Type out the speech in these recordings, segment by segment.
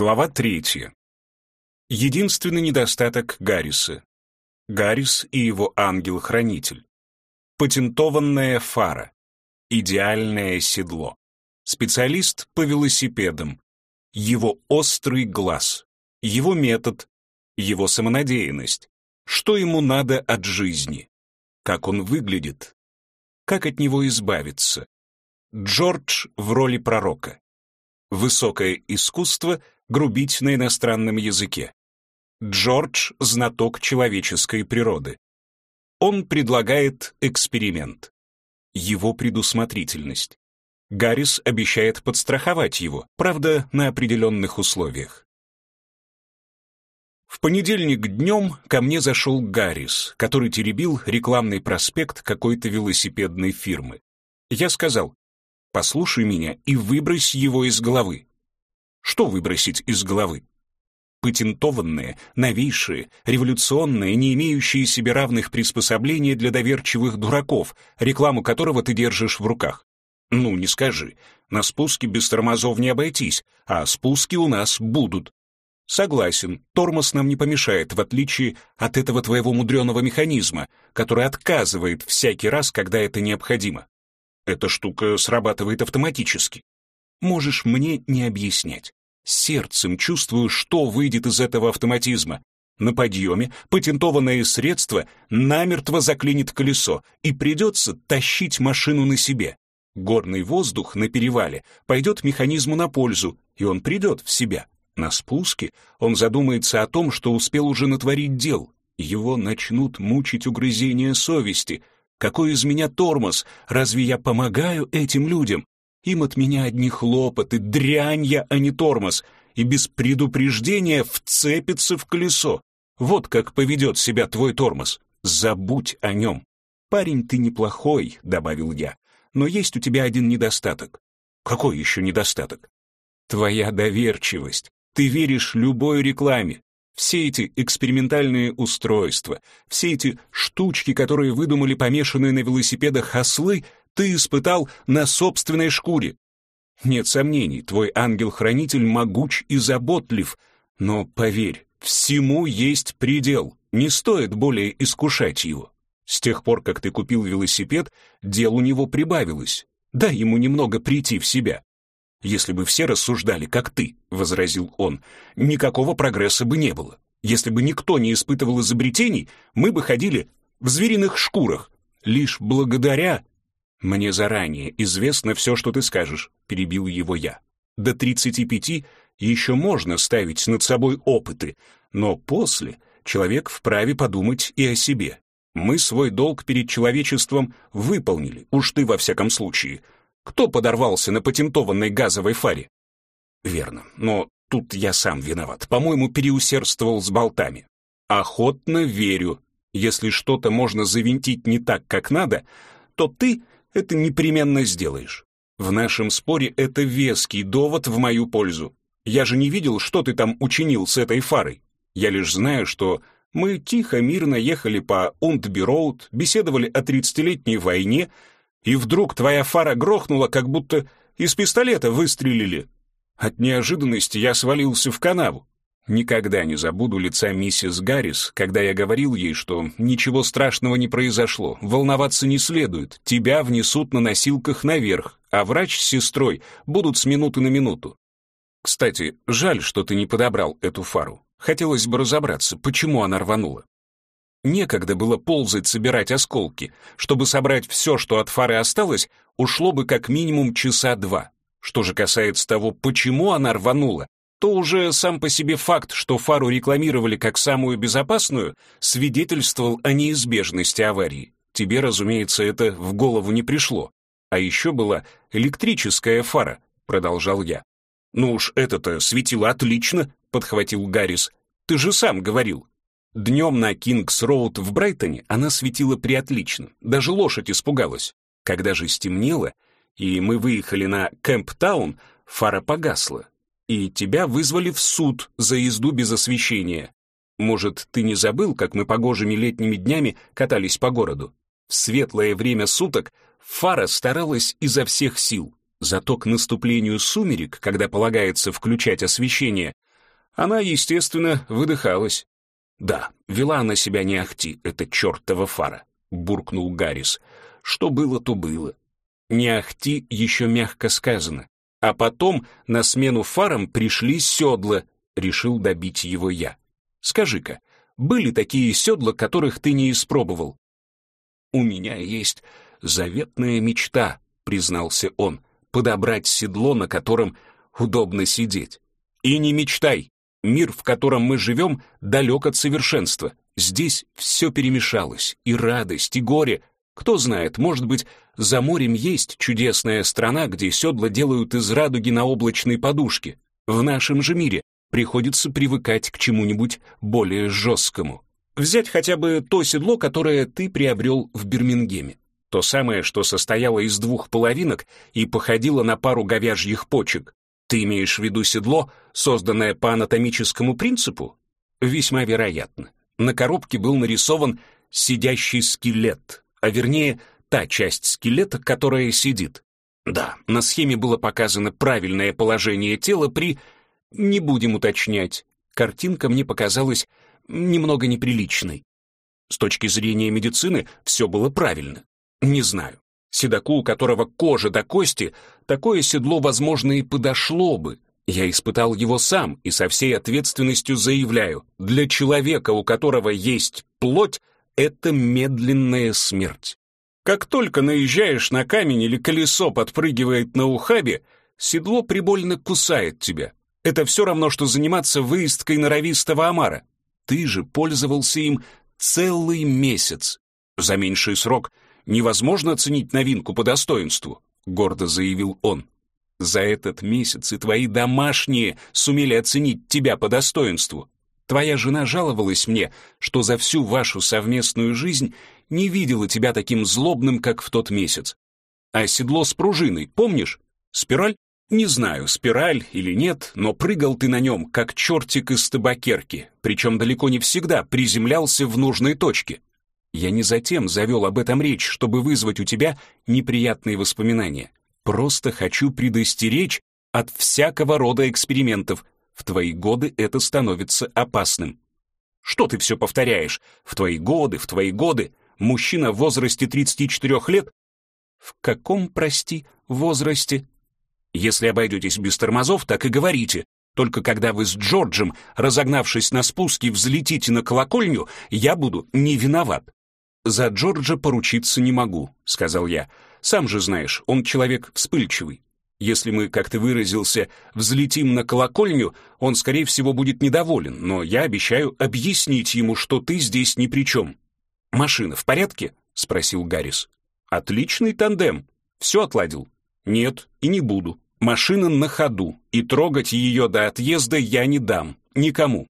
Глава третья. Единственный недостаток Гарриса. Гаррис и его ангел-хранитель. Патентованная фара. Идеальное седло. Специалист по велосипедам. Его острый глаз. Его метод. Его самонадеянность. Что ему надо от жизни. Как он выглядит. Как от него избавиться. Джордж в роли пророка. Высокое искусство грубить на иностранном языке. Джордж — знаток человеческой природы. Он предлагает эксперимент. Его предусмотрительность. Гаррис обещает подстраховать его, правда, на определенных условиях. В понедельник днем ко мне зашел Гаррис, который теребил рекламный проспект какой-то велосипедной фирмы. Я сказал, послушай меня и выбрось его из головы. Что выбросить из головы? Патентованные, новейшие, революционные, не имеющие себе равных приспособления для доверчивых дураков, рекламу которого ты держишь в руках. Ну, не скажи, на спуске без тормозов не обойтись, а спуски у нас будут. Согласен, тормоз нам не помешает, в отличие от этого твоего мудреного механизма, который отказывает всякий раз, когда это необходимо. Эта штука срабатывает автоматически. Можешь мне не объяснять. Сердцем чувствую, что выйдет из этого автоматизма. На подъеме патентованное средство намертво заклинит колесо, и придется тащить машину на себе. Горный воздух на перевале пойдет механизму на пользу, и он придет в себя. На спуске он задумается о том, что успел уже натворить дел. Его начнут мучить угрызения совести. Какой из меня тормоз? Разве я помогаю этим людям? Им от меня одни хлопоты, дрянь я, а не тормоз, и без предупреждения вцепится в колесо. Вот как поведет себя твой тормоз. Забудь о нем. Парень ты неплохой, добавил я, но есть у тебя один недостаток. Какой еще недостаток? Твоя доверчивость. Ты веришь любой рекламе. Все эти экспериментальные устройства, все эти штучки, которые выдумали помешанные на велосипедах ослы, ты испытал на собственной шкуре. Нет сомнений, твой ангел-хранитель могуч и заботлив, но поверь, всему есть предел, не стоит более искушать его. С тех пор, как ты купил велосипед, дел у него прибавилось. Дай ему немного прийти в себя. Если бы все рассуждали, как ты, — возразил он, — никакого прогресса бы не было. Если бы никто не испытывал изобретений, мы бы ходили в звериных шкурах. Лишь благодаря «Мне заранее известно все, что ты скажешь», — перебил его я. «До тридцати пяти еще можно ставить над собой опыты, но после человек вправе подумать и о себе. Мы свой долг перед человечеством выполнили, уж ты во всяком случае. Кто подорвался на патентованной газовой фаре?» «Верно, но тут я сам виноват. По-моему, переусердствовал с болтами. Охотно верю. Если что-то можно завинтить не так, как надо, то ты это непременно сделаешь. В нашем споре это веский довод в мою пользу. Я же не видел, что ты там учинил с этой фарой. Я лишь знаю, что мы тихо, мирно ехали по Ундби-Роуд, беседовали о тридцатилетней войне, и вдруг твоя фара грохнула, как будто из пистолета выстрелили. От неожиданности я свалился в канаву. Никогда не забуду лица миссис Гаррис, когда я говорил ей, что ничего страшного не произошло, волноваться не следует, тебя внесут на носилках наверх, а врач с сестрой будут с минуты на минуту. Кстати, жаль, что ты не подобрал эту фару. Хотелось бы разобраться, почему она рванула. Некогда было ползать, собирать осколки. Чтобы собрать все, что от фары осталось, ушло бы как минимум часа два. Что же касается того, почему она рванула, то уже сам по себе факт, что фару рекламировали как самую безопасную, свидетельствовал о неизбежности аварии. Тебе, разумеется, это в голову не пришло. А еще была электрическая фара, продолжал я. Ну уж это-то светило отлично, подхватил Гаррис. Ты же сам говорил. Днем на Кингс-Роуд в Брайтоне она светила приотлично, даже лошадь испугалась. Когда же стемнело, и мы выехали на Кэмптаун, фара погасла, и тебя вызвали в суд за езду без освещения. Может, ты не забыл, как мы погожими летними днями катались по городу? В светлое время суток фара старалась изо всех сил. Зато к наступлению сумерек, когда полагается включать освещение, Она, естественно, выдыхалась. «Да, вела она себя не ахти, это чертова фара», — буркнул Гаррис. «Что было, то было». Не ахти еще мягко сказано. А потом на смену фарам пришли седла, решил добить его я. Скажи-ка, были такие седла, которых ты не испробовал? У меня есть заветная мечта, признался он, подобрать седло, на котором удобно сидеть. И не мечтай. Мир, в котором мы живем, далек от совершенства. Здесь все перемешалось, и радость, и горе. Кто знает, может быть, за морем есть чудесная страна, где седла делают из радуги на облачной подушке. В нашем же мире приходится привыкать к чему-нибудь более жесткому. Взять хотя бы то седло, которое ты приобрел в Бирмингеме. То самое, что состояло из двух половинок и походило на пару говяжьих почек. Ты имеешь в виду седло, созданное по анатомическому принципу? Весьма вероятно. На коробке был нарисован сидящий скелет, а вернее, та часть скелета, которая сидит. Да, на схеме было показано правильное положение тела при не будем уточнять. Картинка мне показалась немного неприличной. С точки зрения медицины все было правильно. Не знаю. Седаку, у которого кожа до кости, такое седло, возможно, и подошло бы. Я испытал его сам и со всей ответственностью заявляю, для человека, у которого есть плоть, это медленная смерть. Как только наезжаешь на камень или колесо подпрыгивает на ухабе, седло прибольно кусает тебя. Это все равно, что заниматься выездкой норовистого омара. Ты же пользовался им целый месяц. За меньший срок невозможно оценить новинку по достоинству, гордо заявил он. За этот месяц и твои домашние сумели оценить тебя по достоинству. Твоя жена жаловалась мне, что за всю вашу совместную жизнь не видела тебя таким злобным, как в тот месяц. А седло с пружиной, помнишь? Спираль? Не знаю, спираль или нет, но прыгал ты на нем, как чертик из табакерки, причем далеко не всегда приземлялся в нужной точке. Я не затем завел об этом речь, чтобы вызвать у тебя неприятные воспоминания. Просто хочу предостеречь от всякого рода экспериментов. В твои годы это становится опасным. Что ты все повторяешь? В твои годы, в твои годы. Мужчина в возрасте 34 лет? В каком, прости, возрасте? Если обойдетесь без тормозов, так и говорите. Только когда вы с Джорджем, разогнавшись на спуске, взлетите на колокольню, я буду не виноват. «За Джорджа поручиться не могу», — сказал я. «Сам же знаешь, он человек вспыльчивый. Если мы, как ты выразился, взлетим на колокольню, он, скорее всего, будет недоволен, но я обещаю объяснить ему, что ты здесь ни при чем». «Машина в порядке?» — спросил Гаррис. «Отличный тандем. Все отладил?» «Нет, и не буду. Машина на ходу, и трогать ее до отъезда я не дам. Никому».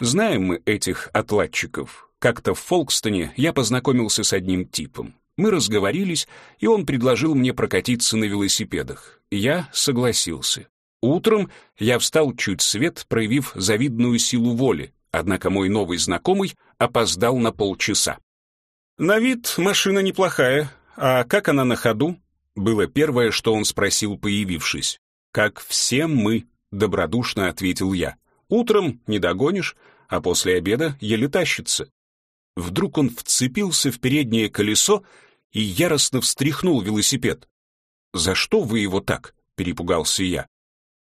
Знаем мы этих отладчиков. Как-то в Фолкстоне я познакомился с одним типом. Мы разговорились, и он предложил мне прокатиться на велосипедах. Я согласился. Утром я встал чуть свет, проявив завидную силу воли, однако мой новый знакомый опоздал на полчаса. «На вид машина неплохая. А как она на ходу?» Было первое, что он спросил, появившись. «Как все мы», — добродушно ответил я. «Утром не догонишь, а после обеда еле тащится». Вдруг он вцепился в переднее колесо и яростно встряхнул велосипед. «За что вы его так?» — перепугался я.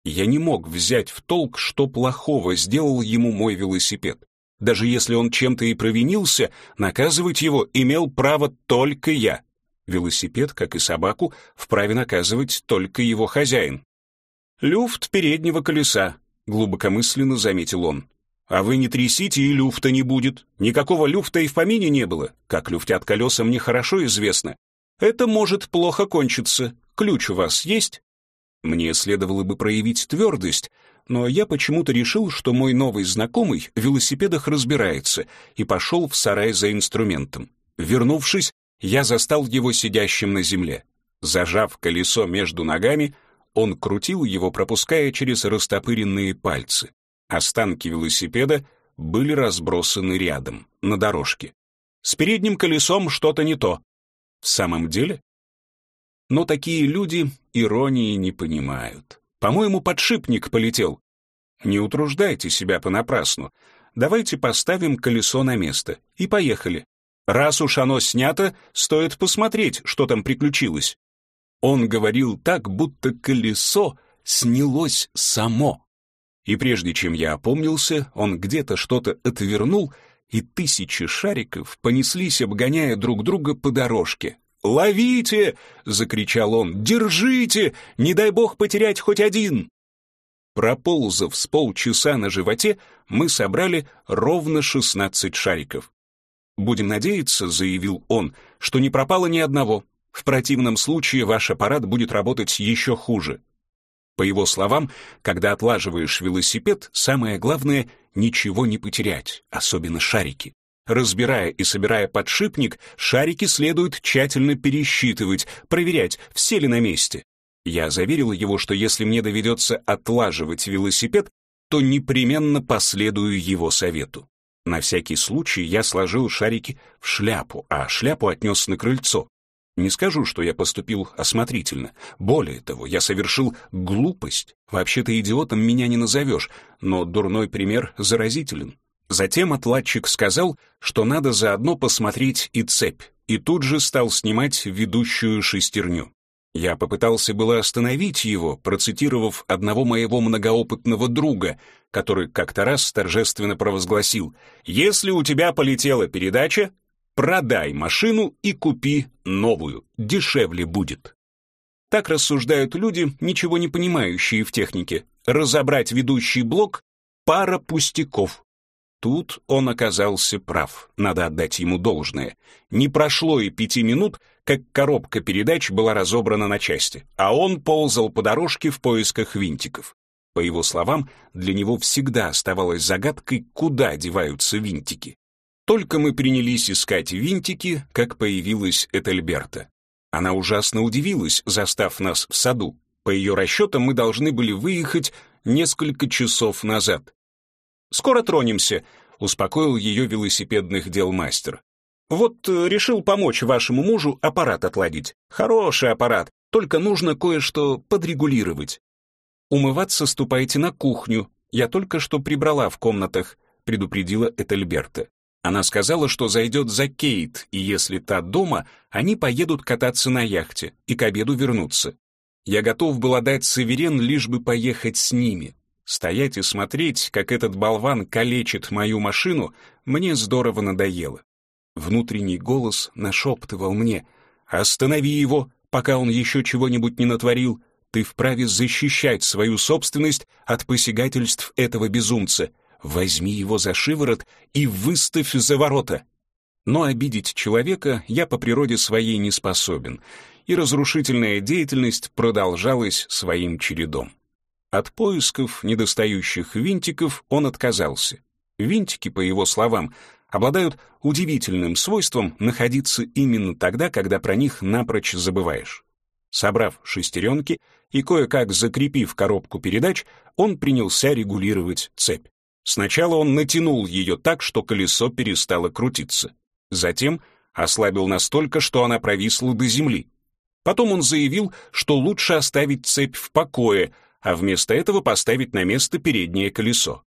Я не мог взять в толк, что плохого сделал ему мой велосипед. Даже если он чем-то и провинился, наказывать его имел право только я. Велосипед, как и собаку, вправе наказывать только его хозяин. «Люфт переднего колеса», — глубокомысленно заметил он. «А вы не трясите, и люфта не будет. Никакого люфта и в помине не было. Как люфтят колеса, мне хорошо известно. Это может плохо кончиться. Ключ у вас есть?» Мне следовало бы проявить твердость, но я почему-то решил, что мой новый знакомый в велосипедах разбирается, и пошел в сарай за инструментом. Вернувшись, я застал его сидящим на земле. Зажав колесо между ногами, он крутил его, пропуская через растопыренные пальцы. Останки велосипеда были разбросаны рядом, на дорожке. С передним колесом что-то не то. В самом деле? Но такие люди иронии не понимают. По-моему, подшипник полетел. Не утруждайте себя понапрасну. Давайте поставим колесо на место. И поехали. Раз уж оно снято, стоит посмотреть, что там приключилось. Он говорил так, будто колесо снялось само. И прежде чем я опомнился, он где-то что-то отвернул, и тысячи шариков понеслись, обгоняя друг друга по дорожке. «Ловите!» — закричал он. «Держите! Не дай бог потерять хоть один!» Проползав с полчаса на животе, мы собрали ровно шестнадцать шариков. «Будем надеяться», — заявил он, — «что не пропало ни одного. В противном случае ваш аппарат будет работать еще хуже». По его словам, когда отлаживаешь велосипед, самое главное — ничего не потерять, особенно шарики. Разбирая и собирая подшипник, шарики следует тщательно пересчитывать, проверять, все ли на месте. Я заверил его, что если мне доведется отлаживать велосипед, то непременно последую его совету. На всякий случай я сложил шарики в шляпу, а шляпу отнес на крыльцо. Не скажу, что я поступил осмотрительно. Более того, я совершил глупость. Вообще-то идиотом меня не назовешь, но дурной пример заразителен. Затем отладчик сказал, что надо заодно посмотреть и цепь, и тут же стал снимать ведущую шестерню. Я попытался было остановить его, процитировав одного моего многоопытного друга, который как-то раз торжественно провозгласил «Если у тебя полетела передача, Продай машину и купи новую, дешевле будет. Так рассуждают люди, ничего не понимающие в технике. Разобрать ведущий блок — пара пустяков. Тут он оказался прав, надо отдать ему должное. Не прошло и пяти минут, как коробка передач была разобрана на части, а он ползал по дорожке в поисках винтиков. По его словам, для него всегда оставалось загадкой, куда деваются винтики. Только мы принялись искать винтики, как появилась Этельберта. Она ужасно удивилась, застав нас в саду. По ее расчетам мы должны были выехать несколько часов назад. «Скоро тронемся», — успокоил ее велосипедных дел мастер. «Вот э, решил помочь вашему мужу аппарат отладить. Хороший аппарат, только нужно кое-что подрегулировать. Умываться ступайте на кухню. Я только что прибрала в комнатах», — предупредила Этельберта. Она сказала, что зайдет за Кейт, и если та дома, они поедут кататься на яхте и к обеду вернутся. Я готов был отдать Северен, лишь бы поехать с ними. Стоять и смотреть, как этот болван калечит мою машину, мне здорово надоело. Внутренний голос нашептывал мне «Останови его, пока он еще чего-нибудь не натворил. Ты вправе защищать свою собственность от посягательств этого безумца возьми его за шиворот и выставь за ворота. Но обидеть человека я по природе своей не способен, и разрушительная деятельность продолжалась своим чередом. От поисков недостающих винтиков он отказался. Винтики, по его словам, обладают удивительным свойством находиться именно тогда, когда про них напрочь забываешь. Собрав шестеренки и кое-как закрепив коробку передач, он принялся регулировать цепь. Сначала он натянул ее так, что колесо перестало крутиться. Затем ослабил настолько, что она провисла до земли. Потом он заявил, что лучше оставить цепь в покое, а вместо этого поставить на место переднее колесо.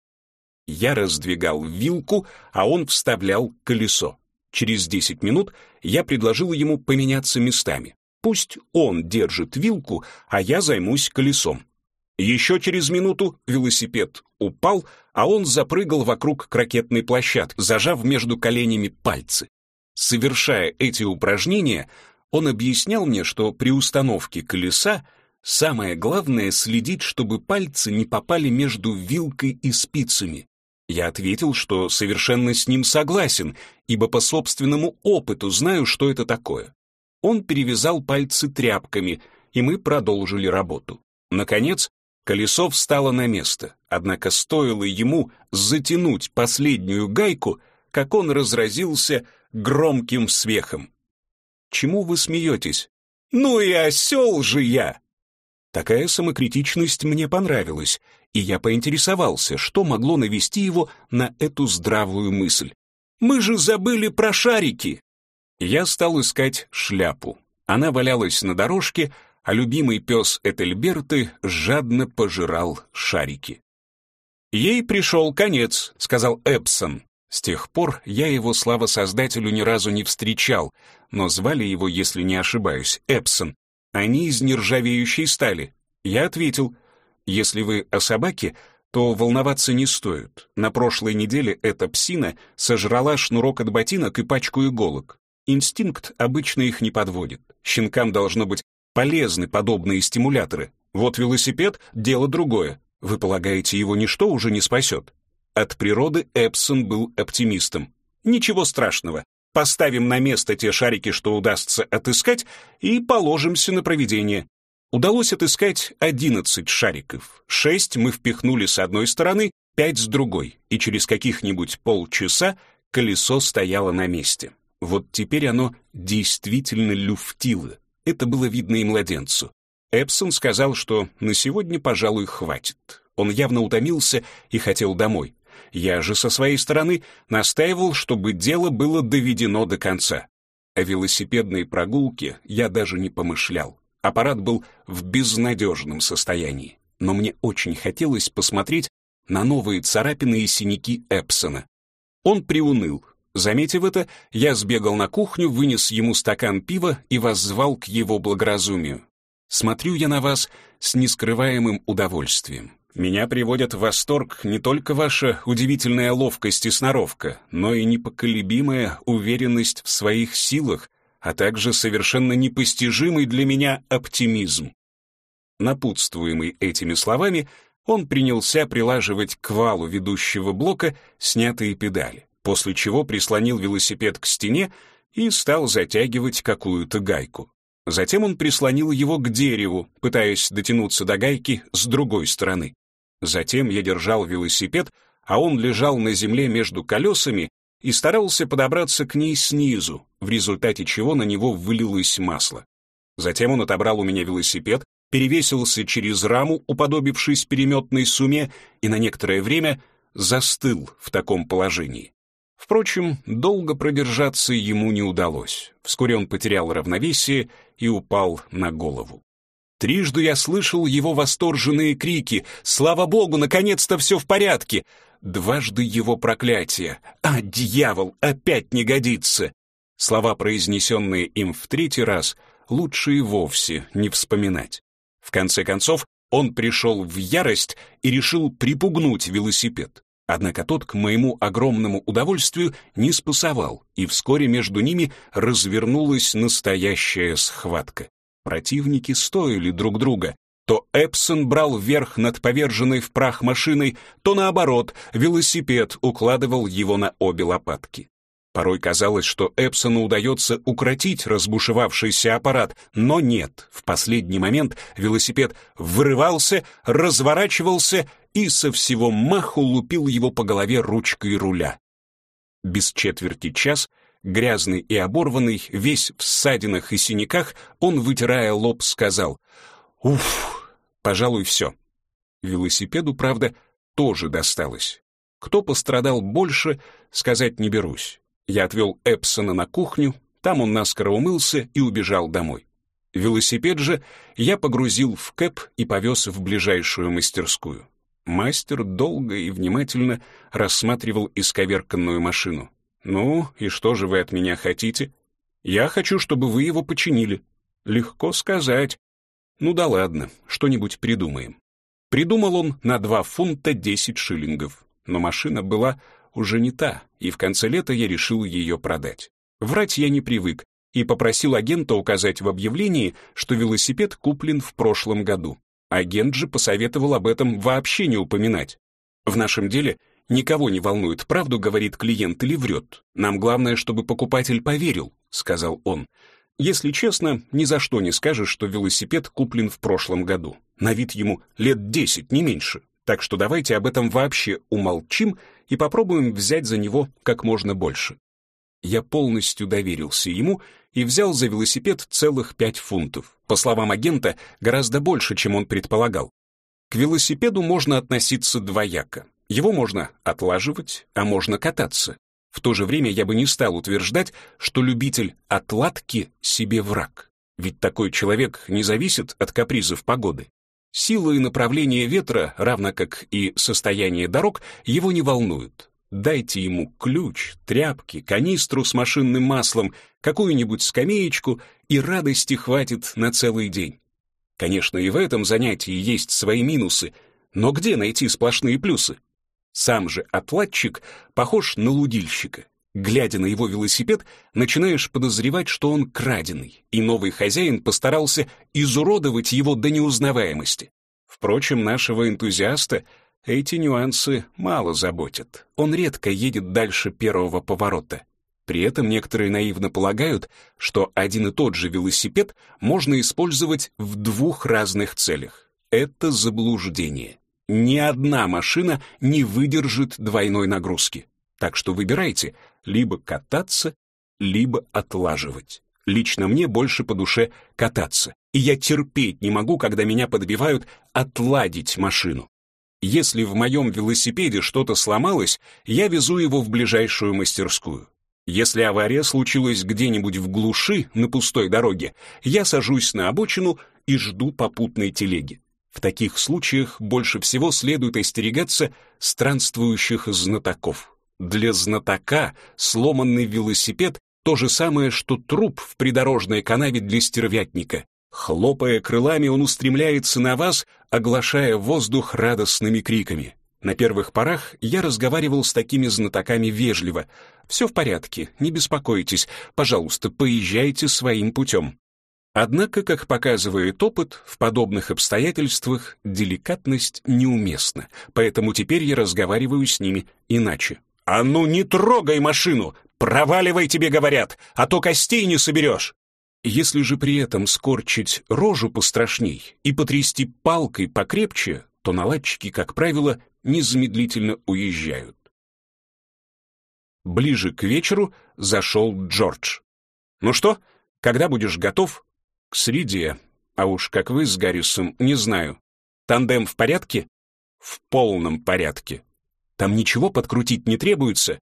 Я раздвигал вилку, а он вставлял колесо. Через 10 минут я предложил ему поменяться местами. Пусть он держит вилку, а я займусь колесом. Еще через минуту велосипед упал, а он запрыгал вокруг крокетной площадки, зажав между коленями пальцы. Совершая эти упражнения, он объяснял мне, что при установке колеса самое главное следить, чтобы пальцы не попали между вилкой и спицами. Я ответил, что совершенно с ним согласен, ибо по собственному опыту знаю, что это такое. Он перевязал пальцы тряпками, и мы продолжили работу. Наконец, Колесо встало на место, однако стоило ему затянуть последнюю гайку, как он разразился громким смехом. «Чему вы смеетесь?» «Ну и осел же я!» Такая самокритичность мне понравилась, и я поинтересовался, что могло навести его на эту здравую мысль. «Мы же забыли про шарики!» Я стал искать шляпу. Она валялась на дорожке, а любимый пес Этельберты жадно пожирал шарики. «Ей пришел конец», — сказал Эпсон. С тех пор я его, слава создателю, ни разу не встречал, но звали его, если не ошибаюсь, Эпсон. Они из нержавеющей стали. Я ответил, если вы о собаке, то волноваться не стоит. На прошлой неделе эта псина сожрала шнурок от ботинок и пачку иголок. Инстинкт обычно их не подводит. Щенкам должно быть полезны подобные стимуляторы. Вот велосипед — дело другое. Вы полагаете, его ничто уже не спасет? От природы Эпсон был оптимистом. Ничего страшного. Поставим на место те шарики, что удастся отыскать, и положимся на проведение. Удалось отыскать 11 шариков. Шесть мы впихнули с одной стороны, пять с другой, и через каких-нибудь полчаса колесо стояло на месте. Вот теперь оно действительно люфтило. Это было видно и младенцу. Эпсон сказал, что на сегодня, пожалуй, хватит. Он явно утомился и хотел домой. Я же со своей стороны настаивал, чтобы дело было доведено до конца. О велосипедной прогулке я даже не помышлял. Аппарат был в безнадежном состоянии, но мне очень хотелось посмотреть на новые царапины и синяки Эпсона. Он приуныл. Заметив это, я сбегал на кухню, вынес ему стакан пива и воззвал к его благоразумию. «Смотрю я на вас с нескрываемым удовольствием. Меня приводят в восторг не только ваша удивительная ловкость и сноровка, но и непоколебимая уверенность в своих силах, а также совершенно непостижимый для меня оптимизм. Напутствуемый этими словами, он принялся прилаживать к валу ведущего блока снятые педали, после чего прислонил велосипед к стене и стал затягивать какую-то гайку. Затем он прислонил его к дереву, пытаясь дотянуться до гайки с другой стороны. Затем я держал велосипед, а он лежал на земле между колесами и старался подобраться к ней снизу, в результате чего на него вылилось масло. Затем он отобрал у меня велосипед, перевесился через раму, уподобившись переметной суме, и на некоторое время застыл в таком положении. Впрочем, долго продержаться ему не удалось. Вскоре он потерял равновесие и упал на голову. Трижды я слышал его восторженные крики «Слава Богу, наконец-то все в порядке!» Дважды его проклятие «А, дьявол, опять не годится!» Слова, произнесенные им в третий раз, лучше и вовсе не вспоминать. В конце концов, он пришел в ярость и решил припугнуть велосипед. Однако тот, к моему огромному удовольствию, не спасовал, и вскоре между ними развернулась настоящая схватка. Противники стоили друг друга. То Эпсон брал верх над поверженной в прах машиной, то наоборот, велосипед укладывал его на обе лопатки. Порой казалось, что Эпсону удается укротить разбушевавшийся аппарат, но нет. В последний момент велосипед вырывался, разворачивался и со всего маху лупил его по голове ручкой руля. Без четверти час Грязный и оборванный, весь в ссадинах и синяках, он, вытирая лоб, сказал «Уф, пожалуй, все». Велосипеду, правда, тоже досталось. Кто пострадал больше, сказать не берусь. Я отвел Эпсона на кухню, там он наскоро умылся и убежал домой. Велосипед же я погрузил в кэп и повез в ближайшую мастерскую. Мастер долго и внимательно рассматривал исковерканную машину. «Ну, и что же вы от меня хотите?» «Я хочу, чтобы вы его починили». «Легко сказать». «Ну да ладно, что-нибудь придумаем». Придумал он на два фунта десять шиллингов, но машина была уже не та, и в конце лета я решил ее продать. Врать я не привык и попросил агента указать в объявлении, что велосипед куплен в прошлом году. Агент же посоветовал об этом вообще не упоминать. В нашем деле Никого не волнует, правду говорит клиент или врет. Нам главное, чтобы покупатель поверил, сказал он. Если честно, ни за что не скажешь, что велосипед куплен в прошлом году. На вид ему лет десять, не меньше. Так что давайте об этом вообще умолчим и попробуем взять за него как можно больше. Я полностью доверился ему и взял за велосипед целых пять фунтов. По словам агента, гораздо больше, чем он предполагал. К велосипеду можно относиться двояко. Его можно отлаживать, а можно кататься. В то же время я бы не стал утверждать, что любитель отладки себе враг. Ведь такой человек не зависит от капризов погоды. Сила и направление ветра, равно как и состояние дорог, его не волнуют. Дайте ему ключ, тряпки, канистру с машинным маслом, какую-нибудь скамеечку, и радости хватит на целый день. Конечно, и в этом занятии есть свои минусы, но где найти сплошные плюсы? Сам же отладчик похож на лудильщика. Глядя на его велосипед, начинаешь подозревать, что он краденый, и новый хозяин постарался изуродовать его до неузнаваемости. Впрочем, нашего энтузиаста эти нюансы мало заботят. Он редко едет дальше первого поворота. При этом некоторые наивно полагают, что один и тот же велосипед можно использовать в двух разных целях. Это заблуждение. Ни одна машина не выдержит двойной нагрузки. Так что выбирайте либо кататься, либо отлаживать. Лично мне больше по душе кататься. И я терпеть не могу, когда меня подбивают отладить машину. Если в моем велосипеде что-то сломалось, я везу его в ближайшую мастерскую. Если авария случилась где-нибудь в глуши на пустой дороге, я сажусь на обочину и жду попутной телеги. В таких случаях больше всего следует остерегаться странствующих знатоков. Для знатока сломанный велосипед — то же самое, что труп в придорожной канаве для стервятника. Хлопая крылами, он устремляется на вас, оглашая воздух радостными криками. На первых порах я разговаривал с такими знатоками вежливо. «Все в порядке, не беспокойтесь, пожалуйста, поезжайте своим путем». Однако, как показывает опыт, в подобных обстоятельствах деликатность неуместна, поэтому теперь я разговариваю с ними иначе. «А ну не трогай машину! Проваливай, тебе говорят, а то костей не соберешь!» Если же при этом скорчить рожу пострашней и потрясти палкой покрепче, то наладчики, как правило, незамедлительно уезжают. Ближе к вечеру зашел Джордж. «Ну что, когда будешь готов?» «К среде. А уж как вы с Гаррисом, не знаю. Тандем в порядке?» «В полном порядке. Там ничего подкрутить не требуется?»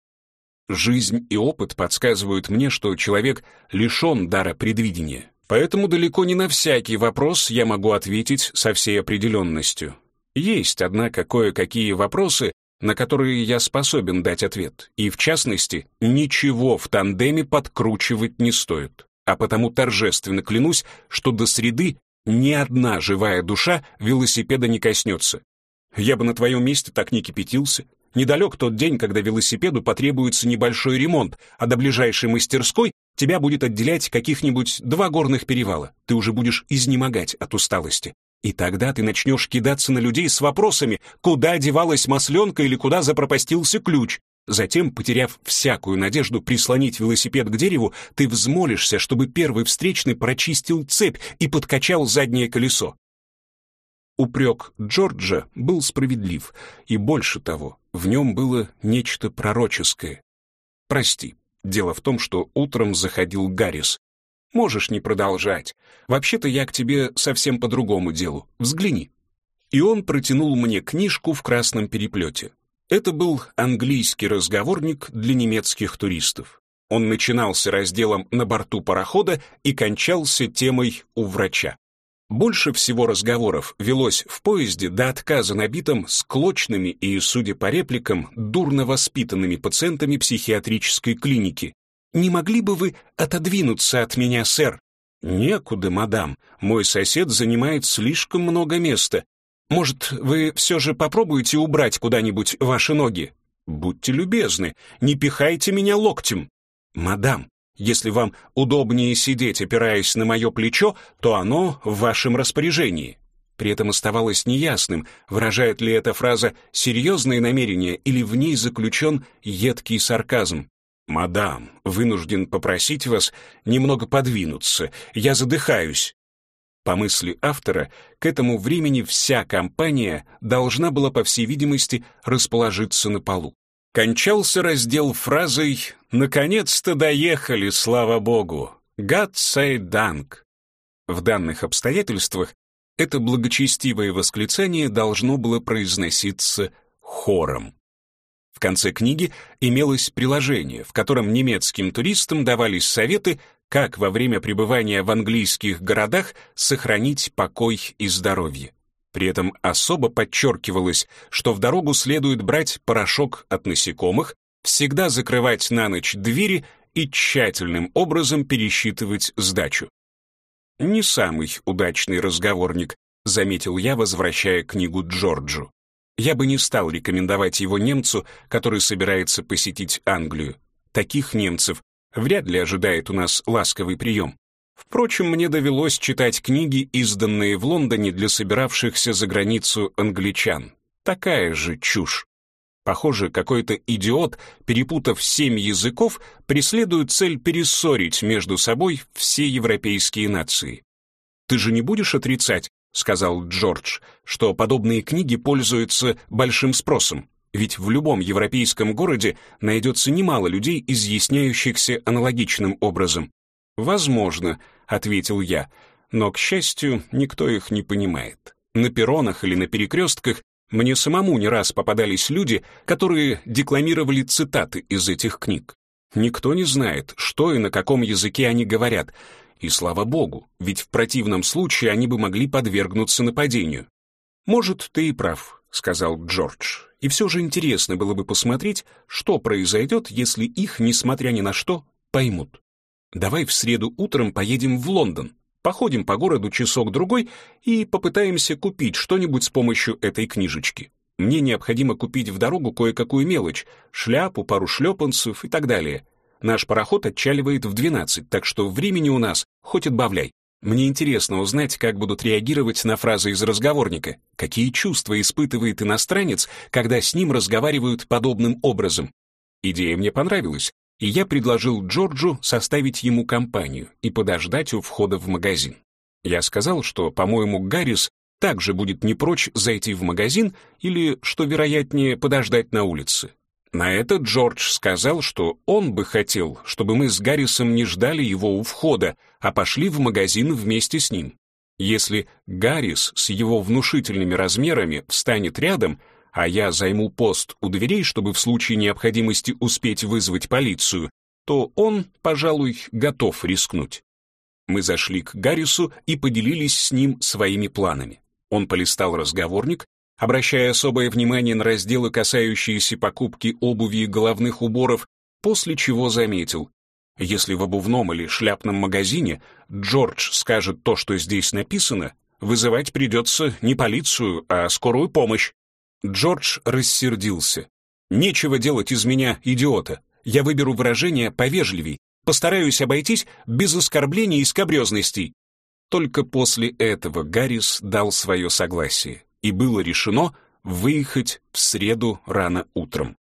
Жизнь и опыт подсказывают мне, что человек лишен дара предвидения. Поэтому далеко не на всякий вопрос я могу ответить со всей определенностью. Есть, однако, кое-какие вопросы, на которые я способен дать ответ, и, в частности, ничего в тандеме подкручивать не стоит. А потому торжественно клянусь, что до среды ни одна живая душа велосипеда не коснется. Я бы на твоем месте так не кипятился. Недалек тот день, когда велосипеду потребуется небольшой ремонт, а до ближайшей мастерской тебя будет отделять каких-нибудь два горных перевала. Ты уже будешь изнемогать от усталости. И тогда ты начнешь кидаться на людей с вопросами, куда девалась масленка или куда запропастился ключ. Затем, потеряв всякую надежду прислонить велосипед к дереву, ты взмолишься, чтобы первый встречный прочистил цепь и подкачал заднее колесо. Упрек Джорджа был справедлив, и больше того, в нем было нечто пророческое. «Прости, дело в том, что утром заходил Гаррис. Можешь не продолжать. Вообще-то я к тебе совсем по другому делу. Взгляни». И он протянул мне книжку в красном переплете. Это был английский разговорник для немецких туристов. Он начинался разделом «На борту парохода» и кончался темой «У врача». Больше всего разговоров велось в поезде до отказа набитом склочными и, судя по репликам, дурно воспитанными пациентами психиатрической клиники, не могли бы вы отодвинуться от меня, сэр? Некуда, мадам. Мой сосед занимает слишком много места. Может, вы все же попробуете убрать куда-нибудь ваши ноги? Будьте любезны, не пихайте меня локтем. Мадам, если вам удобнее сидеть, опираясь на мое плечо, то оно в вашем распоряжении. При этом оставалось неясным, выражает ли эта фраза серьезные намерения или в ней заключен едкий сарказм. «Мадам, вынужден попросить вас немного подвинуться, я задыхаюсь». По мысли автора, к этому времени вся компания должна была, по всей видимости, расположиться на полу. Кончался раздел фразой «Наконец-то доехали, слава богу! God say dank!» В данных обстоятельствах это благочестивое восклицание должно было произноситься хором. В конце книги имелось приложение, в котором немецким туристам давались советы, как во время пребывания в английских городах сохранить покой и здоровье. При этом особо подчеркивалось, что в дорогу следует брать порошок от насекомых, всегда закрывать на ночь двери и тщательным образом пересчитывать сдачу. «Не самый удачный разговорник», — заметил я, возвращая книгу Джорджу. Я бы не стал рекомендовать его немцу, который собирается посетить Англию. Таких немцев вряд ли ожидает у нас ласковый прием. Впрочем, мне довелось читать книги, изданные в Лондоне для собиравшихся за границу англичан. Такая же чушь. Похоже, какой-то идиот, перепутав семь языков, преследует цель перессорить между собой все европейские нации. «Ты же не будешь отрицать, — сказал Джордж, — что подобные книги пользуются большим спросом, ведь в любом европейском городе найдется немало людей, изъясняющихся аналогичным образом. «Возможно», — ответил я, но, к счастью, никто их не понимает. На перронах или на перекрестках мне самому не раз попадались люди, которые декламировали цитаты из этих книг. Никто не знает, что и на каком языке они говорят, и слава богу, ведь в противном случае они бы могли подвергнуться нападению. «Может, ты и прав», — сказал Джордж, «и все же интересно было бы посмотреть, что произойдет, если их, несмотря ни на что, поймут». Давай в среду утром поедем в Лондон, походим по городу часок-другой и попытаемся купить что-нибудь с помощью этой книжечки. Мне необходимо купить в дорогу кое-какую мелочь, шляпу, пару шлепанцев и так далее. Наш пароход отчаливает в 12, так что времени у нас хоть отбавляй. Мне интересно узнать, как будут реагировать на фразы из разговорника, какие чувства испытывает иностранец, когда с ним разговаривают подобным образом. Идея мне понравилась, и я предложил Джорджу составить ему компанию и подождать у входа в магазин. Я сказал, что, по-моему, Гаррис также будет не прочь зайти в магазин или, что вероятнее, подождать на улице. На это Джордж сказал, что он бы хотел, чтобы мы с Гаррисом не ждали его у входа, а пошли в магазин вместе с ним. Если Гаррис с его внушительными размерами встанет рядом, а я займу пост у дверей, чтобы в случае необходимости успеть вызвать полицию, то он, пожалуй, готов рискнуть. Мы зашли к Гаррису и поделились с ним своими планами. Он полистал разговорник, обращая особое внимание на разделы, касающиеся покупки обуви и головных уборов, после чего заметил, если в обувном или шляпном магазине Джордж скажет то, что здесь написано, вызывать придется не полицию, а скорую помощь. Джордж рассердился. «Нечего делать из меня идиота. Я выберу выражение повежливей, постараюсь обойтись без оскорблений и скобрезностей». Только после этого Гаррис дал свое согласие, и было решено выехать в среду рано утром.